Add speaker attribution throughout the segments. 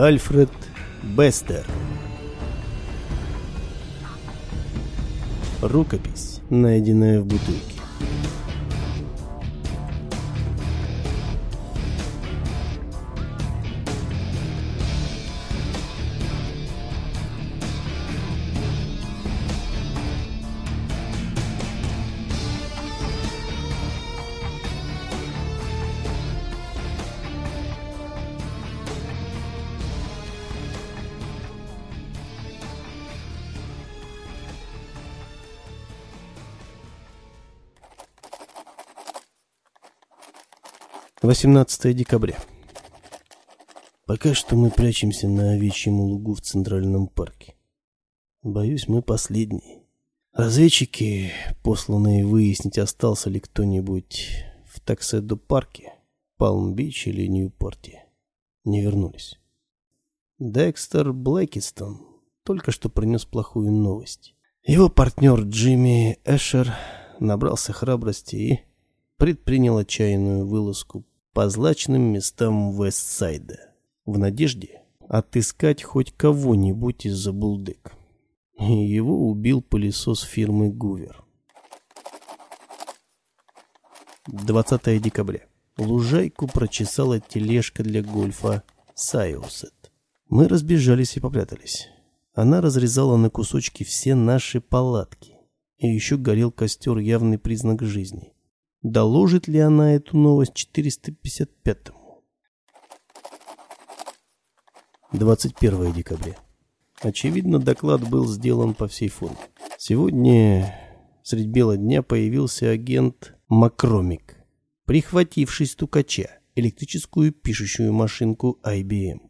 Speaker 1: Альфред Бестер. Рукопись, найденная в бутылке. 18 декабря. Пока что мы прячемся на овечьем лугу в Центральном парке. Боюсь, мы последние. Разведчики, посланные выяснить, остался ли кто-нибудь в Такседо-парке, Палм-Бич или Ньюпорте, не вернулись. Декстер Блэкистон только что принес плохую новость. Его партнер Джимми Эшер набрался храбрости и предпринял отчаянную вылазку по злачным местам Вестсайда в надежде отыскать хоть кого-нибудь из-за булдык. Его убил пылесос фирмы Гувер. 20 декабря. Лужайку прочесала тележка для гольфа Сайусет. Мы разбежались и попрятались. Она разрезала на кусочки все наши палатки. И еще горел костер, явный признак жизни. Доложит ли она эту новость 455-му? 21 декабря. Очевидно, доклад был сделан по всей форме. Сегодня средь бела дня появился агент Макромик, прихвативший стукача, электрическую пишущую машинку IBM.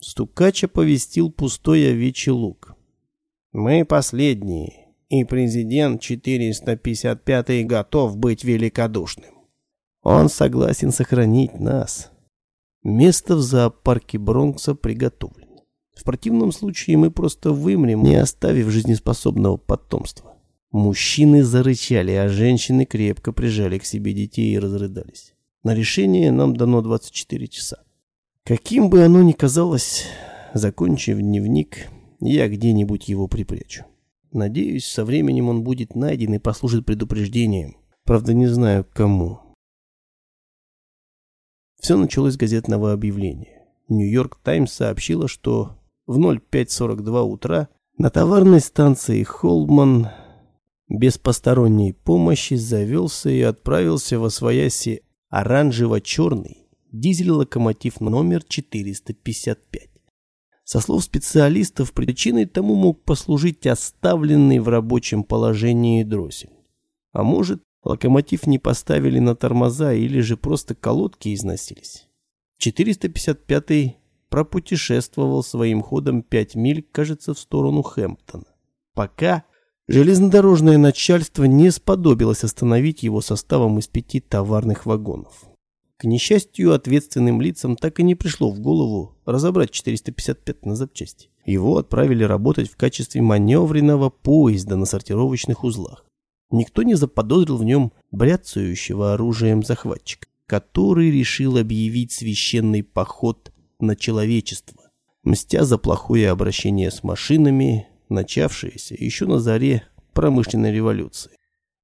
Speaker 1: Стукач оповестил пустой овечий лук. «Мы последние и президент 455 готов быть великодушным. Он согласен сохранить нас. Место в зоопарке Бронкса приготовлено. В противном случае мы просто вымрем, не оставив жизнеспособного потомства. Мужчины зарычали, а женщины крепко прижали к себе детей и разрыдались. На решение нам дано 24 часа. Каким бы оно ни казалось, закончив дневник, я где-нибудь его припрячу. Надеюсь, со временем он будет найден и послужит предупреждением. Правда, не знаю, кому. Все началось с газетного объявления. Нью-Йорк Таймс сообщила, что в 05.42 утра на товарной станции Холман без посторонней помощи завелся и отправился во свояси оранжево-черный дизель-локомотив номер 455. Со слов специалистов, причиной тому мог послужить оставленный в рабочем положении дроссель. А может, локомотив не поставили на тормоза или же просто колодки износились. 455-й пропутешествовал своим ходом 5 миль, кажется, в сторону Хэмптона. Пока железнодорожное начальство не сподобилось остановить его составом из пяти товарных вагонов. К несчастью, ответственным лицам так и не пришло в голову разобрать 455 на запчасти. Его отправили работать в качестве маневренного поезда на сортировочных узлах. Никто не заподозрил в нем бряцающего оружием захватчика, который решил объявить священный поход на человечество, мстя за плохое обращение с машинами, начавшееся еще на заре промышленной революции.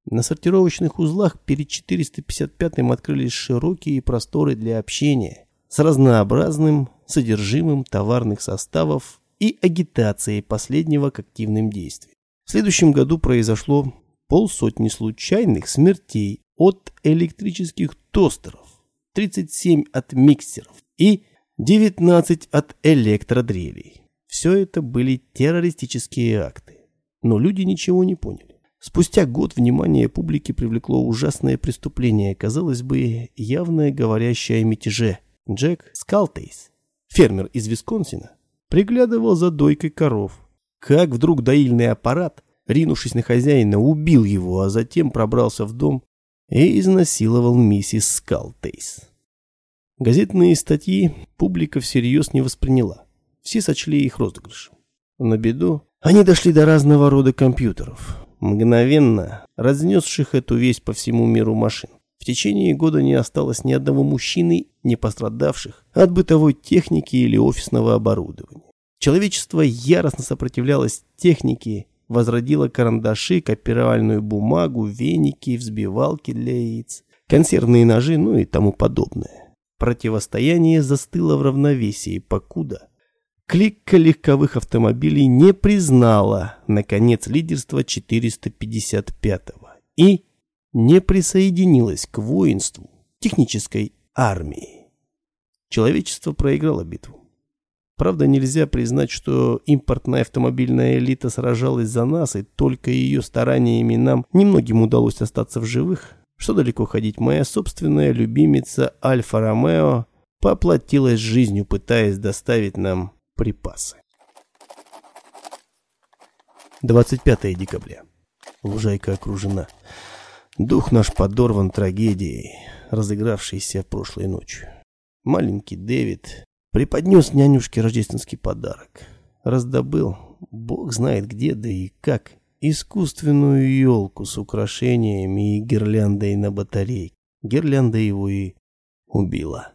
Speaker 1: На сортировочных узлах перед 455-м открылись широкие просторы для общения с разнообразным содержимым товарных составов и агитацией последнего к активным действиям. В следующем году произошло полсотни случайных смертей от электрических тостеров, 37 от миксеров и 19 от электродрелей. Все это были террористические акты, но люди ничего не поняли. Спустя год внимание публики привлекло ужасное преступление, казалось бы, явное говорящее о мятеже. Джек Скалтейс, фермер из Висконсина, приглядывал за дойкой коров. Как вдруг доильный аппарат, ринувшись на хозяина, убил его, а затем пробрался в дом и изнасиловал миссис Скалтейс. Газетные статьи публика всерьез не восприняла. Все сочли их розыгрышем. На беду они дошли до разного рода компьютеров, мгновенно разнесших эту весть по всему миру машин. В течение года не осталось ни одного мужчины, не пострадавших от бытовой техники или офисного оборудования. Человечество яростно сопротивлялось технике, возродило карандаши, копировальную бумагу, веники, взбивалки для яиц, консервные ножи, ну и тому подобное. Противостояние застыло в равновесии, покуда кликка легковых автомобилей не признала, наконец, лидерство 455-го и не присоединилась к воинству технической армии. Человечество проиграло битву. Правда, нельзя признать, что импортная автомобильная элита сражалась за нас, и только ее стараниями нам немногим удалось остаться в живых. Что далеко ходить, моя собственная любимица Альфа-Ромео поплатилась жизнью, пытаясь доставить нам припасы. 25 декабря. Лужайка окружена. Дух наш подорван трагедией, разыгравшейся прошлой ночью. Маленький Дэвид преподнес нянюшке рождественский подарок. Раздобыл, бог знает где, да и как, искусственную елку с украшениями и гирляндой на батарейке. Гирлянда его и убила.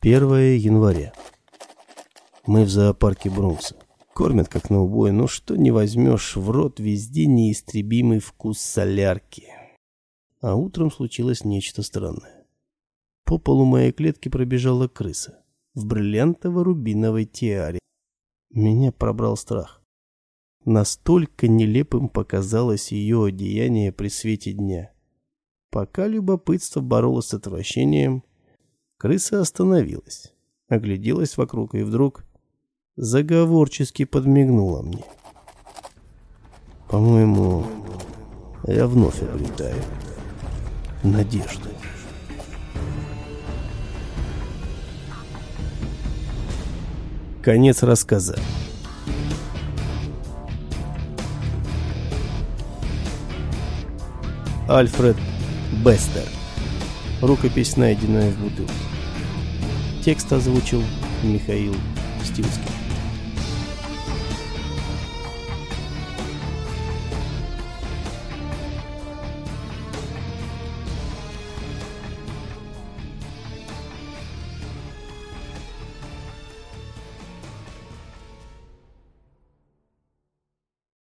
Speaker 1: 1 января. Мы в зоопарке Бронкса. Кормят как на убой, но что не возьмешь в рот, везде неистребимый вкус солярки. А утром случилось нечто странное. По полу моей клетки пробежала крыса в бриллиантово-рубиновой тиаре. Меня пробрал страх. Настолько нелепым показалось ее одеяние при свете дня. Пока любопытство боролось с отвращением, крыса остановилась, огляделась вокруг и вдруг заговорчески подмигнула мне. По-моему, я вновь обретаю надежду. Конец рассказа. Альфред Бестер. Рукопись, найденная в бутылке. Текст озвучил Михаил Стилский.